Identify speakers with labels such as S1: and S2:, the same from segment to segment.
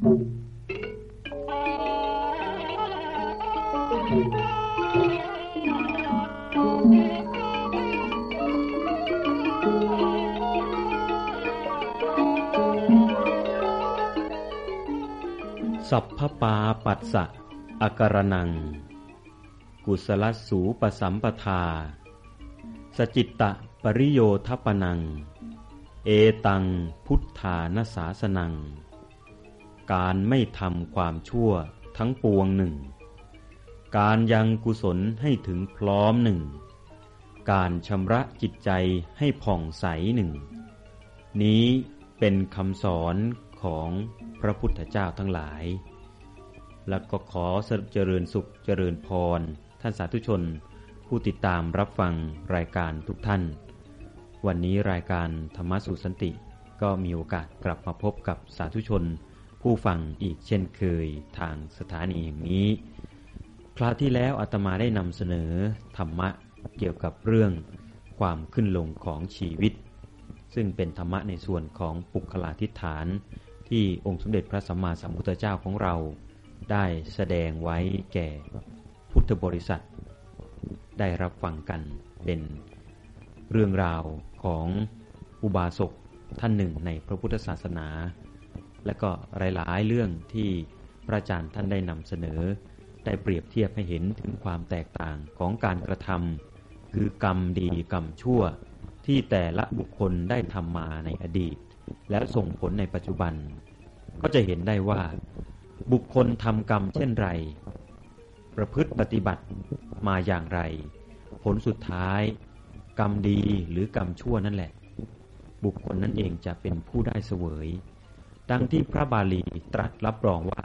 S1: สัพพปาปัสสะอกรนัง กุศลสูปสัมปทา สจิตตะปริโยทปนัง เอตังพุทธานสาสนัง การไม่ทำความชั่วทั้งปวงหนึ่ง การยังกุศลให้ถึงพร้อมหนึ่ง การชำระจิตใจให้ผ่องใสหนึ่ง นี้เป็นคำสอนของพระพุทธเจ้าทั้งหลาย แล้วก็ขอสเจริญสุขเจริญพร ท่านสาธุชน ผู้ติดตามรับฟังรายการทุกท่าน วันนี้รายการธรรมสุสันติก็มีโอกาสกลับมาพบกับสาธุชน ผู้ฟังอีกเช่นเคยทางสถานีอย่งนี้ คราวที่แล้วอาตมาได้นำเสนอธรรมะเกี่ยวกับเรื่องความขึ้นลงของชีวิต ซึ่งเป็นธรรมะในส่วนของปุคลาธิฐาน ที่องค์สมเด็จพระสัมมาสัมพุทธเจ้าของเรา ได้แสดงไว้แก่พุทธบริษัท ได้รับฟังกันเป็นเรื่องราวของอุบาสกท่านหนึ่งในพระพุทธศาสนา และก็หลายๆ เรื่องที่พระอาจารย์ท่านได้นำเสนอ ได้เปรียบเทียบให้เห็นถึงความแตกต่างของการกระทำคือกรรมดีกรรมชั่ว ที่แต่ละบุคคลได้ทำมาในอดีต แล้วส่งผลในปัจจุบัน ก็จะเห็นได้ว่า บุคคลทำกรรมเช่นไร ประพฤติปฏิบัติมาอย่างไร ผลสุดท้าย กรรมดีหรือกรรมชั่วนั่นแหละ บุคคลนั่นเองจะเป็นผู้ได้เสวย ดังที่พระบาลีตรัสรับรองว่า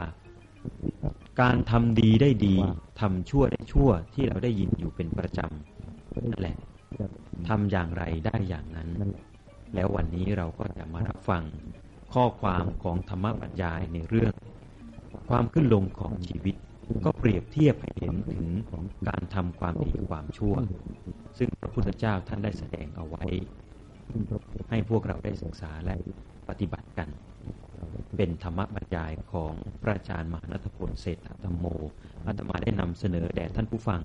S1: การทำดีได้ดีทำชั่วได้ชั่วที่เราได้ยินอยู่เป็นประจำนั่นแหละทำอย่างไรได้อย่างนั้น แล้ววันนี้เราก็จะมารับฟังข้อความของธรรมบัญญายในเรื่อง ความขึ้นลงของชีวิต ก็เปรียบเทียบให้เห็นถึงการทำความดีความชั่ว ซึ่งพระพุทธเจ้าท่านได้แสดงเอาไว้ ให้พวกเราได้ศึกษาและปฏิบัติกัน เป็นธรรมบรรยายของพระอาจารย์มหานัทพลเศรษฐธรรมโมอาตมาได้นำเสนอแด่ท่านผู้ฟัง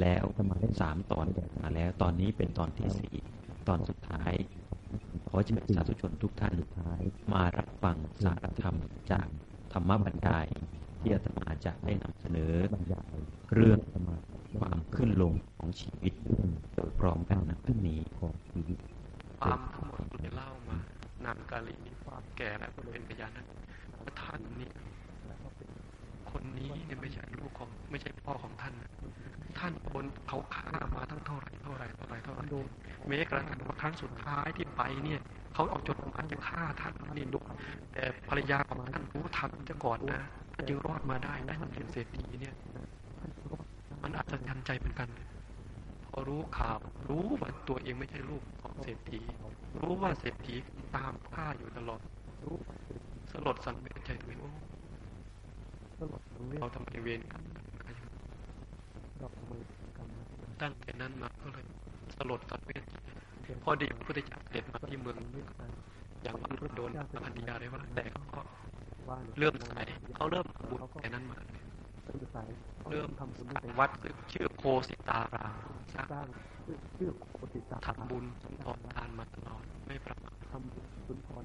S1: แล้วอาตมาได้สามตอนมาแล้ว ตอนนี้เป็นตอนที่สี่ตอนสุดท้าย ขอเชิญสาธุชนทุกท่านมารับฟังสารธรรมจากธรรมบรรยาย ที่อาตมาจะได้นำเสนอเรื่องความขึ้นลงของชีวิตโดยพร้อมกันนะท่านนี้ของชีวิต
S2: ความทั้งหมดที่เล่ามา นานกาลีความแก่และเป็นพยานนั้นท่านนี่คนนี้เนี่ยไม่ใช่ลูกของไม่ใช่พ่อของท่าน ท่านบนเขาฆ่ามาทั้งเท่าไรเท่าไรเท่าไรเท่าไหร่แม้กระทั่งว่าครั้งสุดท้ายที่ไปเนี่ยเขาเอาจดหมายจะฆ่าท่านนี่ดุแต่ภรรยาของท่านรู้ทันจะก่อนนะท่านจึงรอดมาได้ได้มาเป็นเศรษฐีเนี่ย มันอาจจะยันใจเหมือนกัน พอรู้ข่าว รู้ว่าตัวเองไม่ใช่ลูกของเศรษฐี รู้ว่าเศรษฐีตามฆ่าอยู่ตลอดสลดสังเวชใจตัวเองเราทำไมเวรกันตั้งแต่นั้นมาก็เลยสลดสังเวชพอดีพระพุทธเจ้าเสด็จมาที่เมืองอย่างวันรุ่นโดนพันธิยาเลยว่าแต่ก็เริ่มใส่เขาเริ่มบุญแต่นั้นมาเริ่มทำวัดชื่อโคสิตา สร้างชื่อโคสิตาทำบุญสุนทรทานมาตลอดไม่ประมาททำบุญสุนทร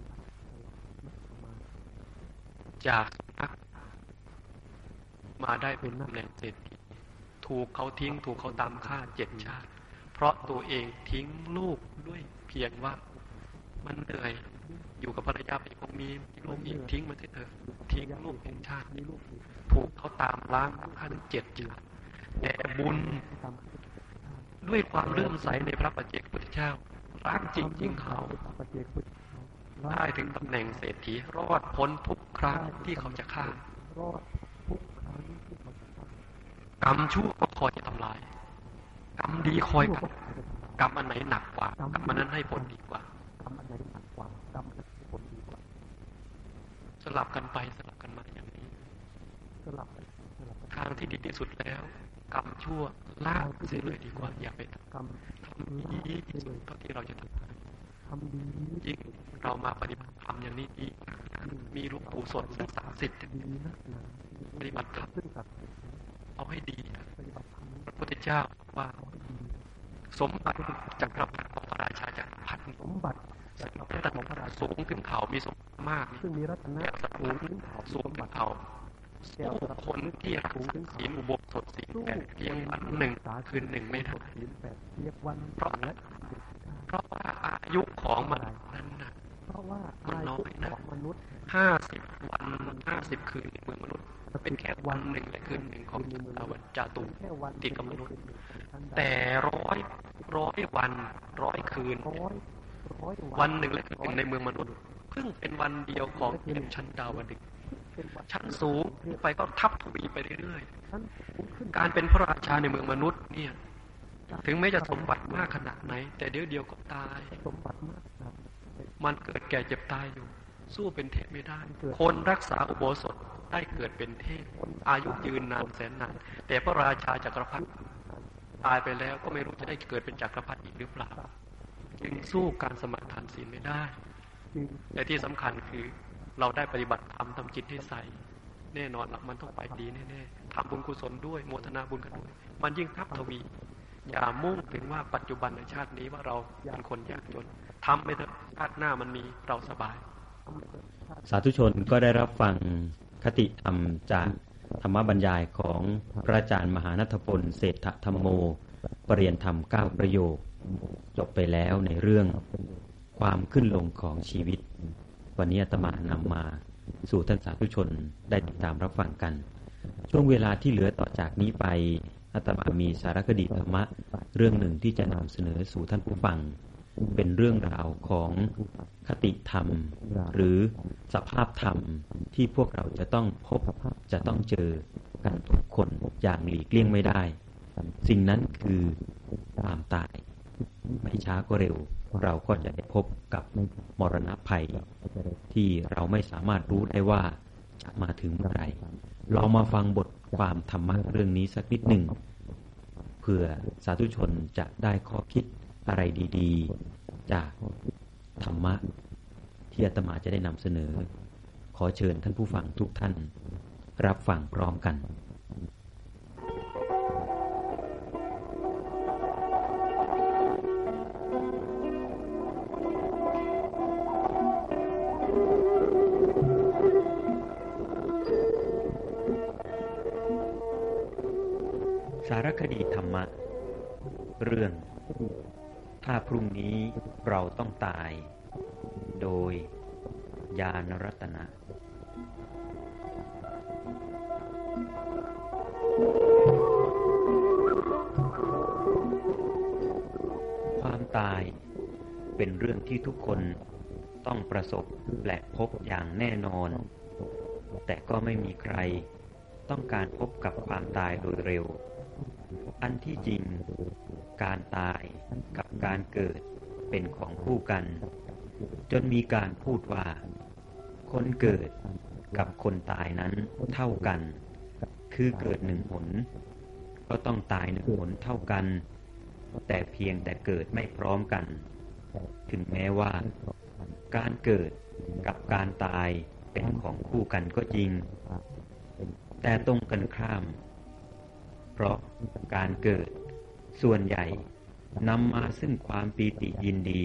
S2: จากนักมาได้เป็นตำแหน่งเศรษฐีถูกเขาทิ้งถูกเขาตามฆ่าเจ็ดชาติ เพราะตัวเองทิ้งลูกด้วยเพียงว่ามันเหนื่อยอยู่กับภรรยาไปคงมีลูกอีกทิ้งมันเถอะทิ้งลูกเป็นชาติลูกถูกเขาตามล้างฆ่าถึงเจ็ดชาติแต่บุญ ด้วยความเลื่อมใสในพระปัจเจกพุทธเจ้า รักจริงจริงเขาได้ถึงตำแหน่งเศรษฐีรอดพ้นทุกครั้งที่เขาจะฆ่ารอดกรรมชั่วก็คอยจะทำลาย กรรมดีคอยกันกรรมอันไหนหนักกว่ากรรมอันนั้นให้ผลดีกว่ากรรมอันไหนหนักกว่ากรรมนั้นให้ผลดีกว่า สลับกันไปสลับกันมาอย่างนี้สลับทางที่ดีที่สุดแล้ว กรรมชั่ว ลาเสียเลยดีกว่าอย่าไปทำทำดีที่สุดเท่าที่เราจะทำทำดียิ่งเรามาปฏิบัติธรรมอย่างนี้ดีทมีหลวงปู่สดสักสามสิบปฏิบัติธรรมเอาให้ดีพระพุทธเจ้าว่าสมบัติจักรพรรดิของพระราชาจักรพรรดิ
S3: สมบัติ
S2: สมบัติของพระราชาสูงขึ้นเขามีสมบัติมาก
S3: ซึ่งมีรัตนะ
S2: แบบส
S3: สูงขึ้นเขา
S2: สูงขึ้นเขา สู้คนที่รักษาศีลอุโบสถศีลแปดเพียงวันหนึ่งคืนหนึ่งไม่ได้
S3: ศีลแปดเรียกวัน
S2: เพราะเพราะว่าอายุของมันนั้นน่ะ
S3: เพราะว่า
S2: มัน
S3: อา
S2: น้อ
S3: ยุ
S2: ยนะ
S3: ของมนุษย์
S2: ห้าสิบวันห้าสิบคืนในเมืองมนุษย์เป็นแค่วันหนึ่งและคืนหนึ่งของดาวจาตุ
S3: แค่วัน
S2: ติดกับมนุษย์ แต่ร้อยร้อยวันร้อยคืน วันหนึ่งและคืนในเมืองมนุษย์เพิ่งเป็นวันเดียวของเทพชั้นดาวดึงชั้นสูง ไปก็ทับทวีไปเรื่อย
S3: ชั้นสูงขึ้น
S2: ๆการเป็นพระราชาในเมืองมนุษย์เนี่ย ถึงแม้จะสมบัติมากขนาดไหน แต่เดี๋ยวเดียวก็ตาย
S3: สมบัติมากครับ
S2: มันเกิดแก่เจ็บตายอยู่ สู้เป็นเทพไม่ได้ คนรักษาอุโบสถได้เกิดเป็นเทพอายุยืนนานแสนนานแต่พระราชาจักรพรรดิตายไปแล้วก็ไม่รู้จะได้เกิดเป็นจักรพรรดิอีกหรือเปล่าจึงสู้การสมาทานศีลไม่ได้
S3: จริง
S2: แต่ที่สำคัญคือเราได้ปฏิบัติธรรมทำจิตให้ใส แน่นอนละมันต้องไปดีแน่ๆทำบุญกุศลด้วยโมทนาบุญกันด้วย มันยิ่งทับทวี อย่ามุ่งถึงว่าปัจจุบันในชาตินี้ว่าเราเป็นคนยากจนทำไปเถอะชาติหน้ามันมีเราสบาย
S1: สาธุชนก็ได้รับฟังคติธรรมจากธรรมบรรยายของพระอาจารย์มหานัทพลเศรษฐธรรมโมปรริยนธรรมเก้าประโยค จบไปแล้วในเรื่องความขึ้นลงของชีวิต วันนี้อาตมานำมา สู่ท่านสาธุชนได้ติดตามรับฟังกัน ช่วงเวลาที่เหลือต่อจากนี้ไปอาตมามีสารคดีธรรมะ เรื่องหนึ่งที่จะนำเสนอสู่ท่านผู้ฟัง เป็นเรื่องราวของคติธรรม หรือสภาพธรรมที่พวกเราจะต้องพบจะต้องเจอกันทุกคนอย่างหลีกเลี่ยงไม่ได้ สิ่งนั้นคือความตาย ไม่ช้าก็เร็ว เราก็จะได้พบกับมรณะภัย ที่เราไม่สามารถรู้ได้ว่าจะมาถึงเมื่อไร่เรามาฟังบทความธรรมะเรื่องนี้สักนิดหนึ่งเพื่อสาธุชนจะได้ข้อคิดอะไรดีๆ จากธรรมะที่อาตมาจะได้นำเสนอ ขอเชิญท่านผู้ฟังทุกท่าน รับฟังพร้อมกันารคดีธรรมะ เรื่อง ถ้าพรุ่งนี้เราต้องตาย โดย ยานรัตนะ ความตายเป็นเรื่องที่ทุกคนต้องประสบและพบอย่างแน่นอน แต่ก็ไม่มีใครต้องการพบกับความตายโดยเร็ว อันที่จริง การตายกับการเกิดเป็นของคู่กัน จนมีการพูดว่า คนเกิดกับคนตายนั้นเท่ากัน คือเกิดหนึ่งหน ก็ต้องตายหนึ่งหนเท่ากัน แต่เพียงแต่เกิดไม่พร้อมกัน ถึงแม้ว่า การเกิดกับการตายเป็นของคู่กันก็จริง แต่ตรงกันข้าม ราะการเกิด ส่วนใหญ่นำมาซึ่งความปีติยินดี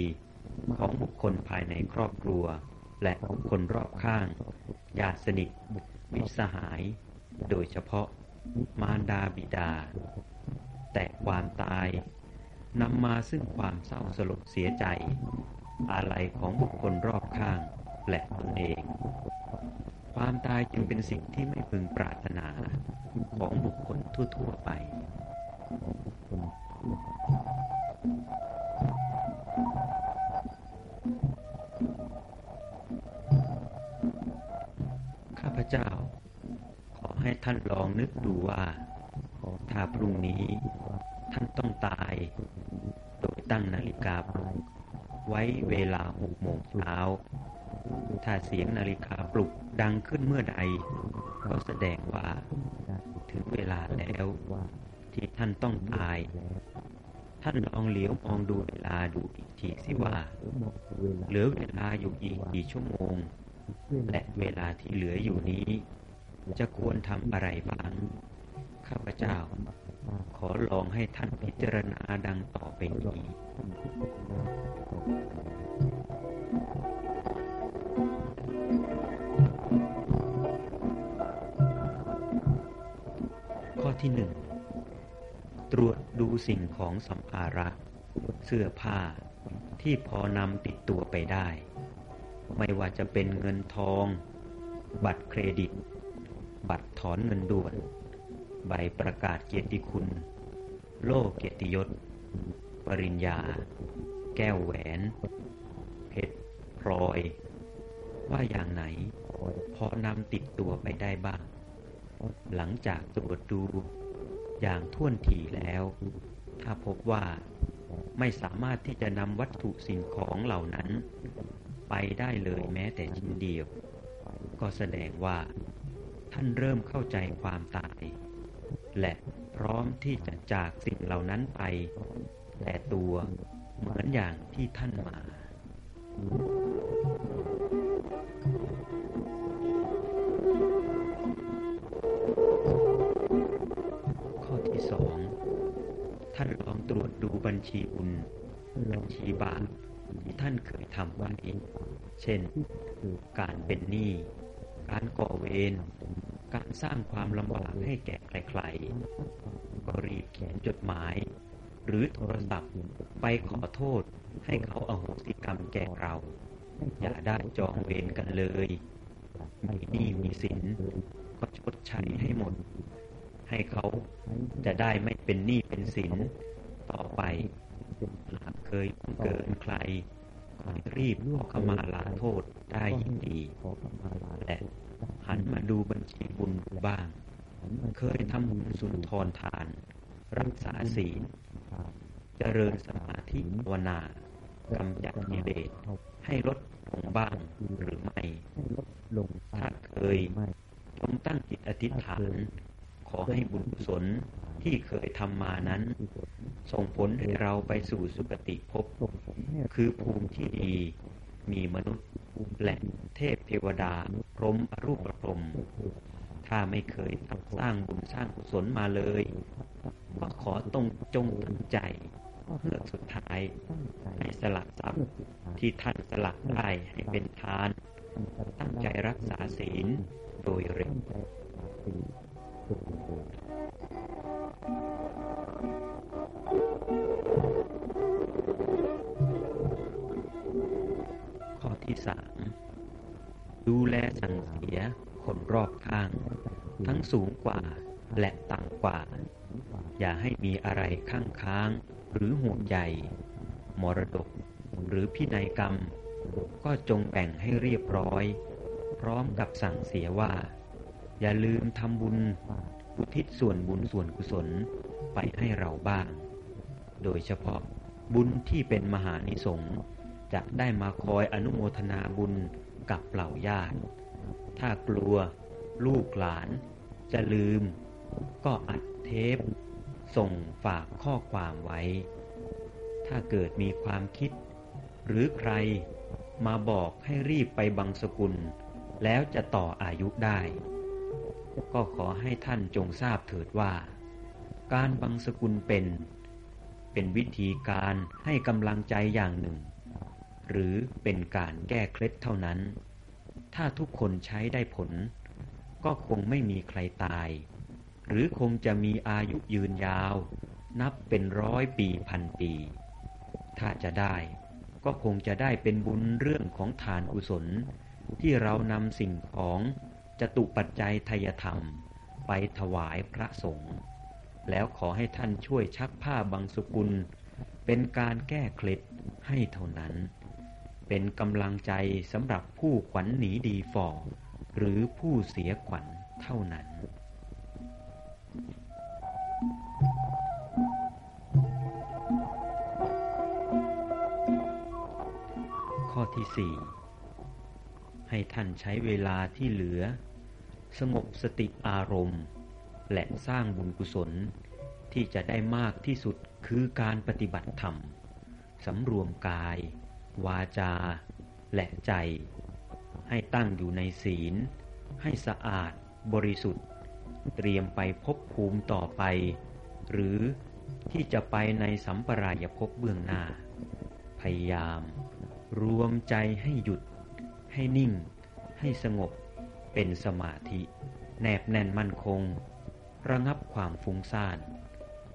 S1: ของบุคคลภายในครอบครัว และบุคคลรอบข้างญาติสนิทมิตรสหาย โดยเฉพาะมารดาบิดา แต่ความตายนำมาซึ่งความเศร้าสลดเสียใจ อะไรของบุคคลรอบข้างและตนเอง ความตายจึงเป็นสิ่งที่ไม่พึงปรารถนาของบุคคลทั่ว ๆ ไป ข้าพเจ้า ขอให้ท่านลองนึกดูว่า ถ้าพรุ่งนี้ท่านต้องตาย โดยตั้งนาฬิกาปลุกไว้เวลาหกโมงเช้า ถ้าเสียงนาฬิกาปลุกดังขึ้นเมื่อใด ก็แสดงว่า ถึงเวลาแล้วที่ท่านต้องตาย ท่านลองเหลียวมองดูเวลาดูอีกทีสิว่า เหลือเวลาอยู่อีกกี่ชั่วโมง และเวลาที่เหลืออยู่นี้ จะควรทำอะไรบ้างข้าพเจ้า ขอลองให้ท่านพิจารณาดังต่อไปนี้ ที่หนึ่งตรวจดูสิ่งของสัมภาระ เสื้อผ้าที่พอนำติดตัวไปได้ ไม่ว่าจะเป็นเงินทอง บัตรเครดิต บัตรถอนเงินด่วน ใบประกาศเกียรติคุณ โล่เกียรติยศ ปริญญา แก้วแหวน เพชรพลอย ว่าอย่างไหนพอนำติดตัวไปได้บ้าง หลังจากตรวจดูอย่างท่วนทีแล้ว ถ้าพบว่าไม่สามารถที่จะนำวัตถุสิ่งของเหล่านั้น ไปได้เลยแม้แต่ชิ้นเดียว ก็แสดงว่า ท่านเริ่มเข้าใจความตาย และพร้อมที่จะจากสิ่งเหล่านั้นไป แต่ตัวเหมือนอย่างที่ท่านมา ท่านลองตรวจดูบัญชีบุญบัญชีบาปที่ท่านเคยทำไว้เช่น การเป็นหนี้ การก่อเวร การสร้างความลำบากให้แก่ใครๆ ก็รีบเขียนจดหมาย หรือโทรศัพท์ไปขอโทษให้เขาเอาโหสิกรรมแก่เรา อย่าได้จองเวรกันเลย มีหนี้มีสินก็ชดใช้ให้หมด ให้เขาจะได้ไม่เป็นหนี้เป็นสินต่อไปหากเคยเกินใครก็ให้รีบขอขมาลาโทษได้ยินดีและหันมาดูบัญชีบุญบ้าง เคยทำบุญสุนทรทาน รักษาศีล เจริญสมาธิภาวนากำจัดกิเลสให้ลดลงบ้างหรือไม่ถ้าเคยจงตั้งจิตอธิษฐาน อให้บุญกุศลที่เคยทำมานั้น ส่งผลให้เราไปสู่สุคติภพคือภูมิที่ดี มีมนุษย์และเทพเทวดาพรมอรูปพรม ถ้าไม่เคยสร้างบุญสร้างกุศลมาเลย ก็ขอตรงจงตั้งใจเพื่อสุดท้ายให้สลักทรัพย์ที่ท่านสลักได้ให้เป็นทาน ตั้งใจรักษาศีลโดยเร็ว ข้อที่สามดูแลสั่งเสียคนรอบข้าง ทั้งสูงกว่าและต่ำกว่า อย่าให้มีอะไรข้างค้าง หรือห่วงใยมรดก หรือพินัยกรรม ก็จงแบ่งให้เรียบร้อย พร้อมกับสั่งเสียว่า อย่าลืมทำบุญอุทิศส่วนบุญส่วนกุศลไปให้เราบ้าง โดยเฉพาะบุญที่เป็นมหานิสงส์จะได้มาคอยอนุโมทนาบุญกับเหล่าญาติ ถ้ากลัวลูกหลาน จะลืม ก็อัดเทป ส่งฝากข้อความไว้ ถ้าเกิดมีความคิด หรือใครมาบอกให้รีบไปบังสกุล แล้วจะต่ออายุได้ ก็ขอให้ท่านจงทราบเถิดว่า การบังสกุลเป็น เป็นวิธีการให้กำลังใจอย่างหนึ่ง หรือเป็นการแก้เคล็ดเท่านั้น ถ้าทุกคนใช้ได้ผล ก็คงไม่มีใครตาย หรือคงจะมีอายุยืนยาว นับเป็นร้อยปีพันปี ถ้าจะได้ก็คงจะได้เป็นบุญเรื่องของทานกุศล ที่เรานำสิ่งของ จตุปัจจัยทยธรรม ไปถวายพระสงฆ์แล้วขอให้ท่านช่วยชักผ้าบางสุกุล เป็นการแก้เคล็ดให้เท่านั้น เป็นกำลังใจสำหรับผู้ขวัญหนีดีฝ่อ หรือผู้เสียขวัญเท่านั้นข้อที่สี่ให้ท่านใช้เวลาที่เหลือ สงบสติอารมณ์ และสร้างบุญกุศลที่จะได้มากที่สุดคือการปฏิบัติธรรมสำรวมกาย วาจา และใจ ให้ตั้งอยู่ในศีล ให้สะอาดบริสุทธิ์ เตรียมไปพบภูมิต่อไป หรือที่จะไปในสัมปรายภพเบื้องหน้า พยายาม รวมใจให้หยุด ให้นิ่ง ให้สงบ เป็นสมาธิ แนบแน่นมั่นคง ระงับความฟุ้งซ่าน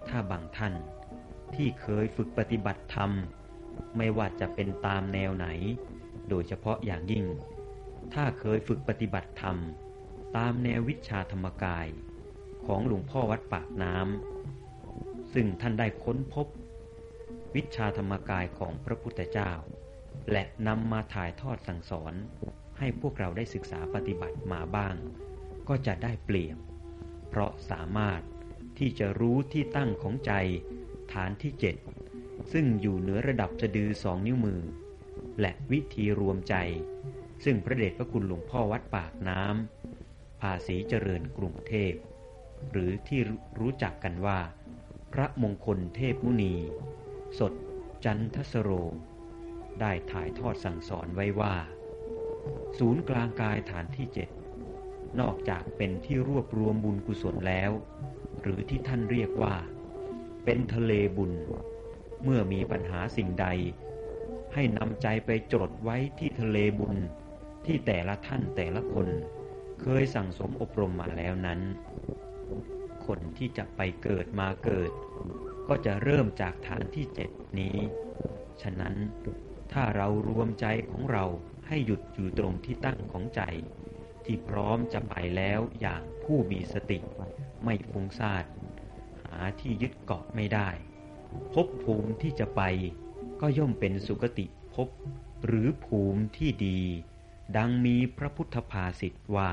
S1: ถ้าบางท่านที่เคยฝึกปฏิบัติธรรม ไม่ว่าจะเป็นตามแนวไหน โดยเฉพาะอย่างยิ่ง ถ้าเคยฝึกปฏิบัติธรรม ตามแนววิชาธรรมกาย ของหลวงพ่อวัดปากน้ำซึ่งท่านได้ค้นพบ วิชาธรรมกายของพระพุทธเจ้า และนำมาถ่ายทอดสั่งสอน ให้พวกเราได้ศึกษาปฏิบัติมาบ้าง ก็จะได้เปลี่ยนเพราะสามารถที่จะรู้ที่ตั้งของใจ ฐานที่เจ็ดซึ่งอยู่เหนือระดับสะดือสองนิ้วมือ และวิธีรวมใจ ซึ่งพระเดชพระคุณหลวงพ่อวัดปากน้ำภาษีเจริญกรุงเทพ หรือที่รู้จักกันว่า พระมงคลเทพมุนี สดจันทสโร ได้ถ่ายทอดสั่งสอนไว้ว่า ศูนย์กลางกายฐานที่เจ็ดนอกจากเป็นที่รวบรวมบุญกุศลแล้ว หรือที่ท่านเรียกว่า เป็นทะเลบุญ เมื่อมีปัญหาสิ่งใด ให้นำใจไปจดไว้ที่ทะเลบุญ ที่แต่ละท่านแต่ละคน เคยสั่งสมอบรมมาแล้วนั้น คนที่จะไปเกิดมาเกิด ก็จะเริ่มจากฐานที่เจ็ดนี้ ฉะนั้นถ้าเรารวมใจของเรา ให้หยุดอยู่ตรงที่ตั้งของใจ ที่พร้อมจะไปแล้วอย่างผู้มีสติ ไม่ฟุ้งซ่านหาที่ยึดเกาะไม่ได้พบภูมิที่จะไปก็ย่อมเป็นสุคติภพหรือภูมิที่ดี ดังมีพระพุทธภาษิตว่า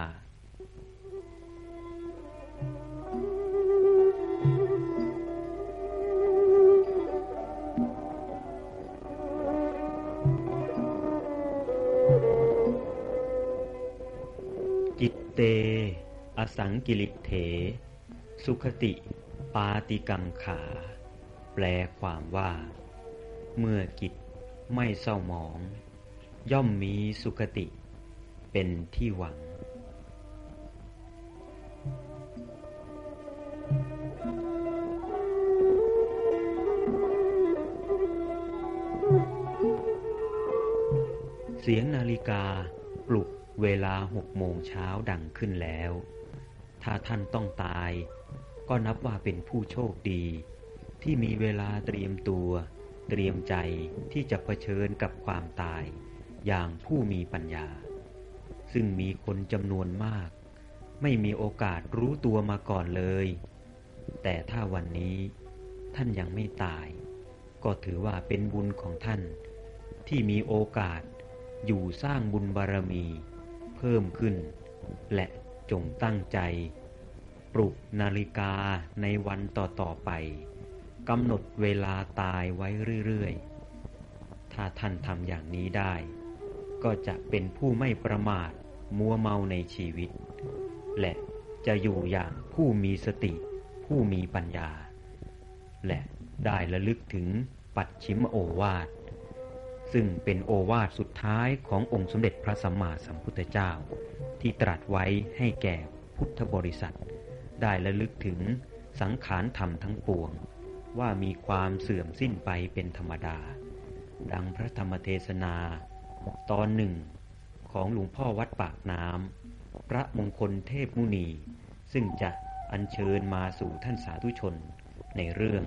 S1: สังกิริเถ สุขติ ปาติกังขา แปลความว่า เมื่อกิจไม่เศร้าหมอง ย่อมมีสุขติ เป็นที่หวังเสียงนาฬิกาปลุกเวลาหกโมงเช้าดังขึ้นแล้ว ถ้าท่านต้องตาย ก็นับว่าเป็นผู้โชคดี ที่มีเวลาเตรียมตัว เตรียมใจที่จะเผชิญกับความตาย อย่างผู้มีปัญญา ซึ่งมีคนจำนวนมาก ไม่มีโอกาสรู้ตัวมาก่อนเลย แต่ถ้าวันนี้ท่านยังไม่ตาย ก็ถือว่าเป็นบุญของท่าน ที่มีโอกาสอยู่สร้างบุญบารมี เพิ่มขึ้น และ จงตั้งใจ ปลุกนาฬิกาในวันต่อๆไปกำหนดเวลาตายไว้เรื่อยๆ ถ้าท่านทำอย่างนี้ได้ ก็จะเป็นผู้ไม่ประมาทมัวเมาในชีวิต และจะอยู่อย่างผู้มีสติ ผู้มีปัญญา และได้ระลึกถึงปัจฉิมโอวาท ซึ่งเป็นโอวาทสุดท้ายขององค์สมเด็จพระสัมมาสัมพุทธเจ้า ที่ตรัสไว้ให้แก่พุทธบริษัท ได้ระลึกถึงสังขารธรรมทั้งปวง ว่ามีความเสื่อมสิ้นไปเป็นธรรมดา ดังพระธรรมเทศนา ตอนหนึ่ง ของหลวงพ่อวัดปากน้ำพระมงคลเทพมุนี ซึ่งจะอัญเชิญมาสู่ท่านสาธุชนในเรื่อง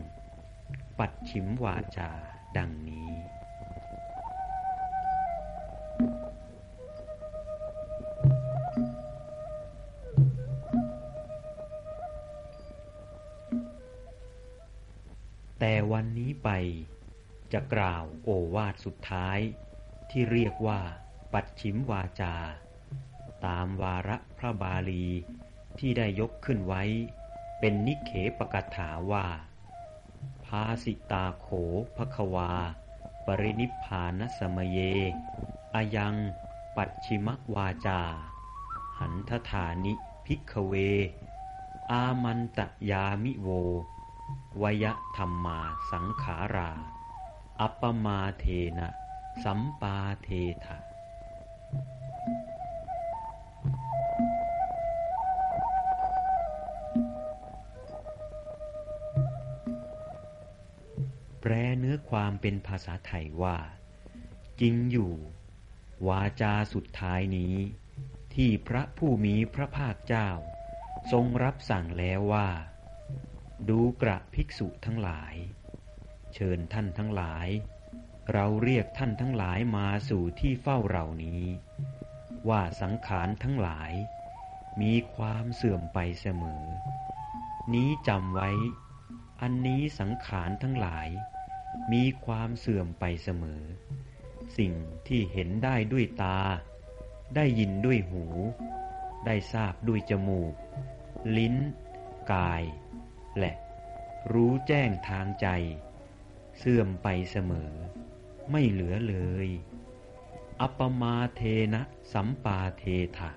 S1: ปัดชิมวาจาดังนี้ แต่วันนี้ไปจะกล่าวโอวาทสุดท้าย ที่เรียกว่า ปัดชิมวาจา ตามวาระพระบาลีที่ได้ยกขึ้นไว้ เป็นนิเขปกถาว่า ภาสิตาโขภควา ปรินิพานสมเย อายังปัดชิมวาจา หันทธานิพิกเว อามันตยามิโว วยธรรมาสังขารา อัปมาเทนะ สัมปาเทถะแปลเนื้อความเป็นภาษาไทยว่า จริงอยู่ วาจาสุดท้ายนี้ ที่พระผู้มีพระภาคเจ้า ทรงรับสั่งแล้วว่า ดูกระภิกษุทั้งหลาย เชิญท่านทั้งหลาย เราเรียกท่านทั้งหลายมาสู่ที่เฝ้าเรานี้ ว่าสังขารทั้งหลาย มีความเสื่อมไปเสมอ นี้จำไว้ อันนี้สังขารทั้งหลาย มีความเสื่อมไปเสมอ สิ่งที่เห็นได้ด้วยตา ได้ยินด้วยหู ได้ทราบด้วยจมูก ลิ้น กาย และรู้แจ้งทางใจ เสื่อมไปเสมอ ไม่เหลือเลย อัปมาเทนะสัมปาเทถะ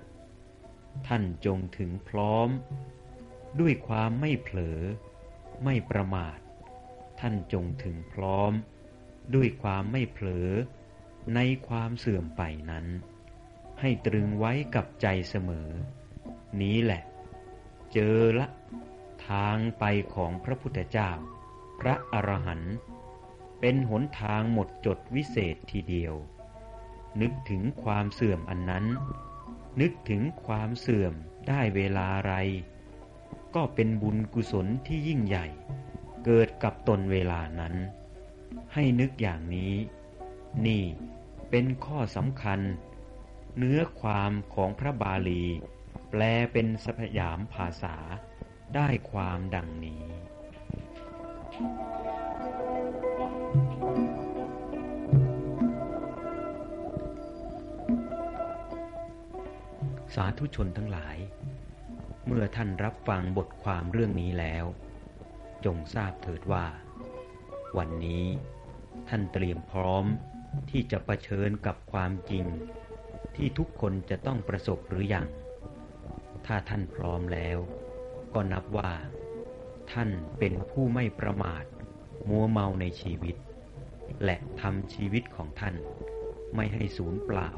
S1: ท่านจงถึงพร้อม ด้วยความไม่เผลอ ไม่ประมาท ท่านจงถึงพร้อม ด้วยความไม่เผลอ ในความเสื่อมไปนั้น ให้ตรึงไว้กับใจเสมอ นี้แหละ เจอละ ทางไปของพระพุทธเจ้า พระอรหันต์เป็นหนทางหมดจดวิเศษทีเดียว นึกถึงความเสื่อมอันนั้น นึกถึงความเสื่อมได้เวลาไร ก็เป็นบุญกุศลที่ยิ่งใหญ่ เกิดกับตนเวลานั้น ให้นึกอย่างนี้ นี่เป็นข้อสำคัญ เนื้อความของพระบาลี แปลเป็นสพยามภาษา ได้ความดังนี้ สาธุชนทั้งหลาย เมื่อท่านรับฟังบทความเรื่องนี้แล้ว จงทราบเถิดว่า วันนี้ท่านเตรียมพร้อมที่จะะเผชิญกับความจริง ที่ทุกคนจะต้องประสบหรืออยัง ถ้าท่านพร้อมแล้ว ก็นับว่า ท่านเป็นผู้ไม่ประมาท มัวเมาในชีวิต และทำชีวิตของท่านไม่ให้สูญเปล่า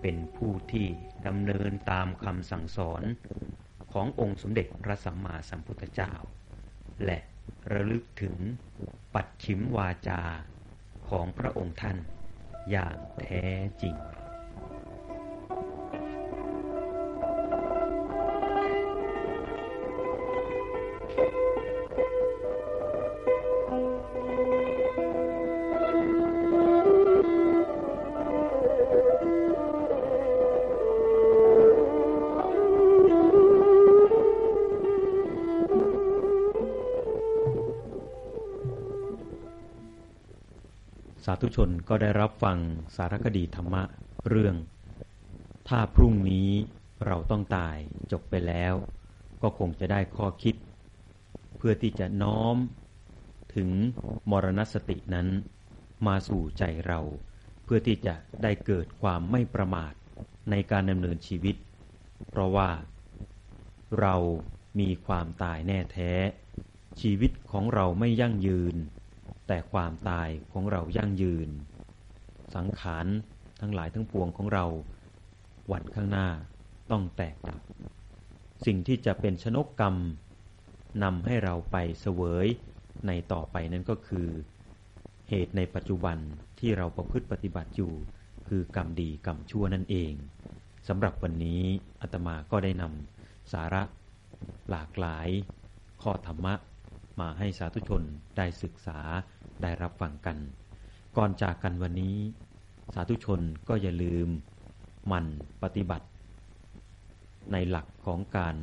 S1: เป็นผู้ที่ดำเนินตามคำสั่งสอนขององค์สมเด็จพระสัมมาสัมพุทธเจ้า และระลึกถึงปัดชิมวาจาของพระองค์ท่านอย่างแท้จริง ธุชนก็ได้รับฟังสารคดีธรรมะเรื่อง ถ้าพรุ่งนี้เราต้องตายจบไปแล้ว ก็คงจะได้ข้อคิด เพื่อที่จะน้อม ถึงมรณสตินั้น มาสู่ใจเรา เพื่อที่จะได้เกิดความไม่ประมาทในการดำเนินชีวิต เพราะว่า เรามีความตายแน่แท้ ชีวิตของเราไม่ยั่งยืน แต่ความตายของเรายั่งยืน สังขารทั้งหลายทั้งปวงของเรา วันข้างหน้าต้องแตกดับ สิ่งที่จะเป็นชนกกรรมนำให้เราไปเสวยในต่อไปนั้นก็คือ เหตุในปัจจุบันที่เราประพฤติปฏิบัติอยู่ คือกรรมดีกรรมชั่วนั่นเองสำหรับวันนี้อาตมาก็ได้นำสาระหลากหลายข้อธรรมะ มาให้สาธุชนได้ศึกษาได้รับฟังกัน ก่อนจากกันวันนี้ สาธุชนก็อย่าลืมมันปฏิบัติ ในหลักของการ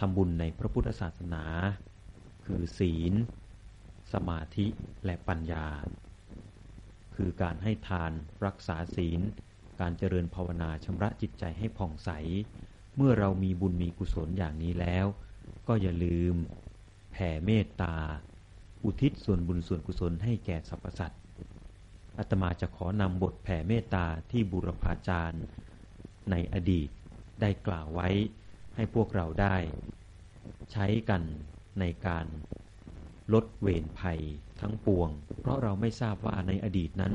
S1: ทำบุญในพระพุทธศาสนา คือศีล สมาธิและปัญญา คือการให้ทานรักษาศีล การเจริญภาวนาชำระจิตใจให้ผ่องใส เมื่อเรามีบุญมีกุศลอย่างนี้แล้ว ก็อย่าลืม แผ่เมตตา อุทิศส่วนบุญส่วนกุศลให้แก่สรรพสัตว์อาตมาจะขอนำบทแผ่เมตตาที่บุรพาจารย์ ในอดีตได้กล่าวไว้ให้พวกเราได้ ใช้กันในการลดเวรภัยทั้งปวง เพราะเราไม่ทราบว่าในอดีตนั้น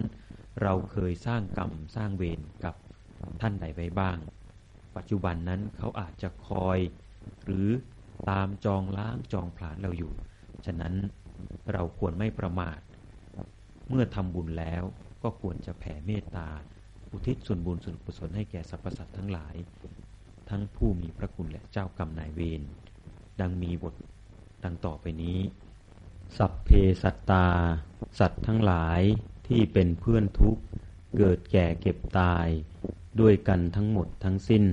S1: เราเคยสร้างกรรมสร้างเวรกับท่านใดไว้บ้าง ปัจจุบันนั้นเขาอาจจะคอย หรือ ตามจองล้างจองผลาญเราอยู่ ฉะนั้นเราควรไม่ประมาท เมื่อทำบุญแล้วก็ควรจะแผ่เมตตา อุทิศส่วนบุญส่วนกุศลให้แก่สรรพสัตว์ทั้งหลาย ทั้งผู้มีพระคุณและเจ้ากรรมนายเวร ดังมีบทดังต่อไปนี้ สัพเพสัตตา สัตว์ทั้งหลายที่เป็นเพื่อนทุกข์ เกิดแก่เก็บตาย ด้วยกันทั้งหมดทั้งสิ้น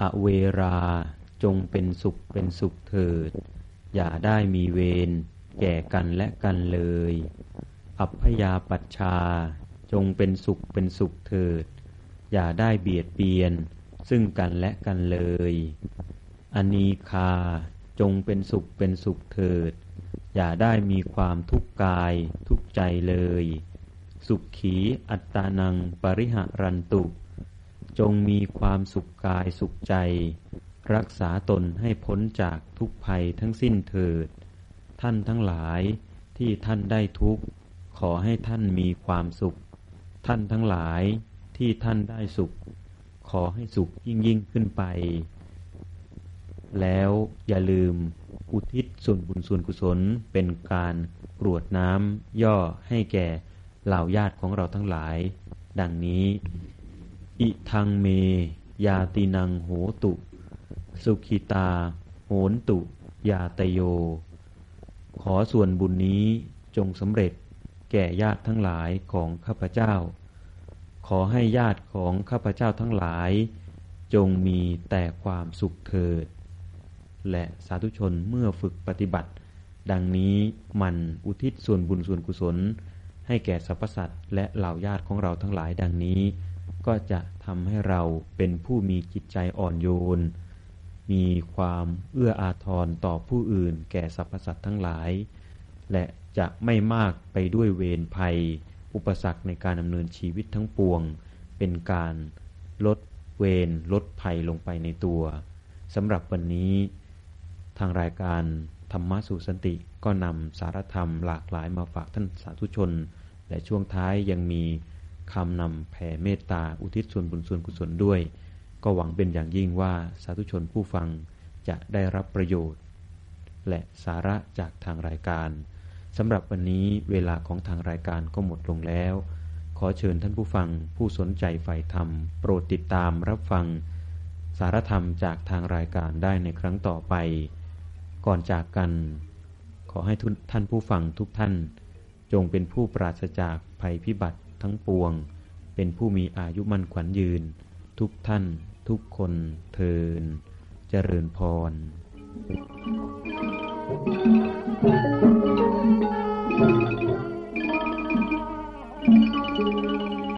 S1: อเวรา จงเป็นสุขเป็นสุขเถิด อย่าได้มีเวรแก่กันและกันเลย อัพยาปัชชา จงเป็นสุขเป็นสุขเถิด อย่าได้เบียดเบียน ซึ่งกันและกันเลย อนีคา จงเป็นสุขเป็นสุขเถิด อย่าได้มีความทุกข์กายทุกใจเลย สุขขีอัตตานังปริหารันตุ จงมีความสุขกายสุขใจ รักษาตนให้พ้นจากทุกภัยทั้งสิ้นเถิด ท่านทั้งหลายที่ท่านได้ทุกข์ ขอให้ท่านมีความสุข ท่านทั้งหลายที่ท่านได้สุข ขอให้สุขยิ่งยิ่งขึ้นไป แล้วอย่าลืมอุทิศส่วนบุญส่วนกุศลเป็นการกรวดน้ำย่อให้แก่เหล่าญาติของเราทั้งหลาย ดังนี้ อิทังเม ยาตินังโหตุ สุขิตา โหนตุ ยาตโย ขอส่วนบุญนี้จงสำเร็จแก่ญาติทั้งหลายของข้าพเจ้า ขอให้ญาติของข้าพเจ้าทั้งหลาย จงมีแต่ความสุขเถิด และสาธุชนเมื่อฝึกปฏิบัติ ดังนี้มันอุทิศส่วนบุญส่วนกุศล ให้แก่สรรพสัตว์และเหล่าญาติของเราทั้งหลายดังนี้ ก็จะทำให้เราเป็นผู้มีจิตใจอ่อนโยน มีความเอื้ออาทรต่อผู้อื่น แก่สรรพสัตว์ทั้งหลาย และจะไม่มากไปด้วยเวรภัย อุปสรรคในการดำเนินชีวิตทั้งปวง เป็นการลดเวรลดภัยลงไปในตัวสำหรับวันนี้ ทางรายการธรรมะสู่สันติก็นำสารธรรมหลากหลายมาฝากท่านสาธุชน และช่วงท้ายยังมีคำนำแผ่เมตตาอุทิศส่วนบุญส่วนกุศลด้วย ก็หวังเป็นอย่างยิ่งว่าสาธุชนผู้ฟังจะได้รับประโยชน์ และสาระจากทางรายการสำหรับวันนี้เวลาของทางรายการก็หมดลงแล้ว ขอเชิญท่านผู้ฟังผู้สนใจใฝ่ธรรม โปรดติดตามรับฟัง สารธรรมจากทางรายการได้ในครั้งต่อไป ก่อนจากกัน ขอให้ท่านผู้ฟังทุกท่าน จงเป็นผู้ปราศจากภัยพิบัติทั้งปวง เป็นผู้มีอายุมั่นขวัญยืน ทุกท่าน ทุกคนเทินเจริญพร
S3: Thank you.